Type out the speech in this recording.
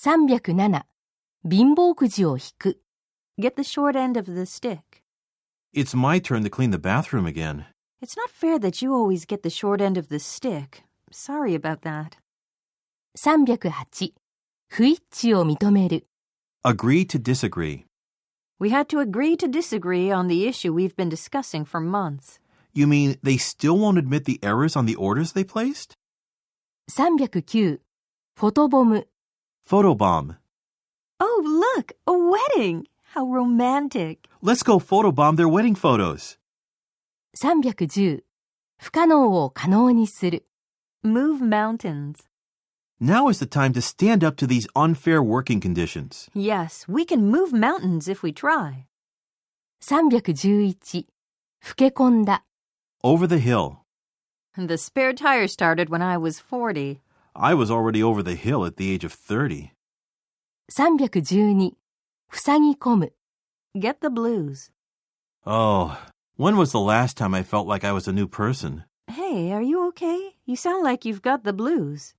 307貧乏くじを引く Get the short end of the stick. It's my turn to clean the bathroom again. It's not fair that you always get the short end of the stick. Sorry about that. 308不一致を認める Agree to disagree. We had to agree to disagree on the issue we've been discussing for months. You mean they still won't admit the errors on the orders they placed? 309フォトボム Photobomb. Oh, look, a wedding! How romantic. Let's go photobomb their wedding photos. 310不可能を可能にする Move mountains. Now is the time to stand up to these unfair working conditions. Yes, we can move mountains if we try. 311老け込んだ Over the hill. The spare tire started when I was 40. I was already over the hill at the age of 30. 312塞ぎ込む Get the blues. Oh, when was the last time I felt like I was a new person? Hey, are you okay? You sound like you've got the blues.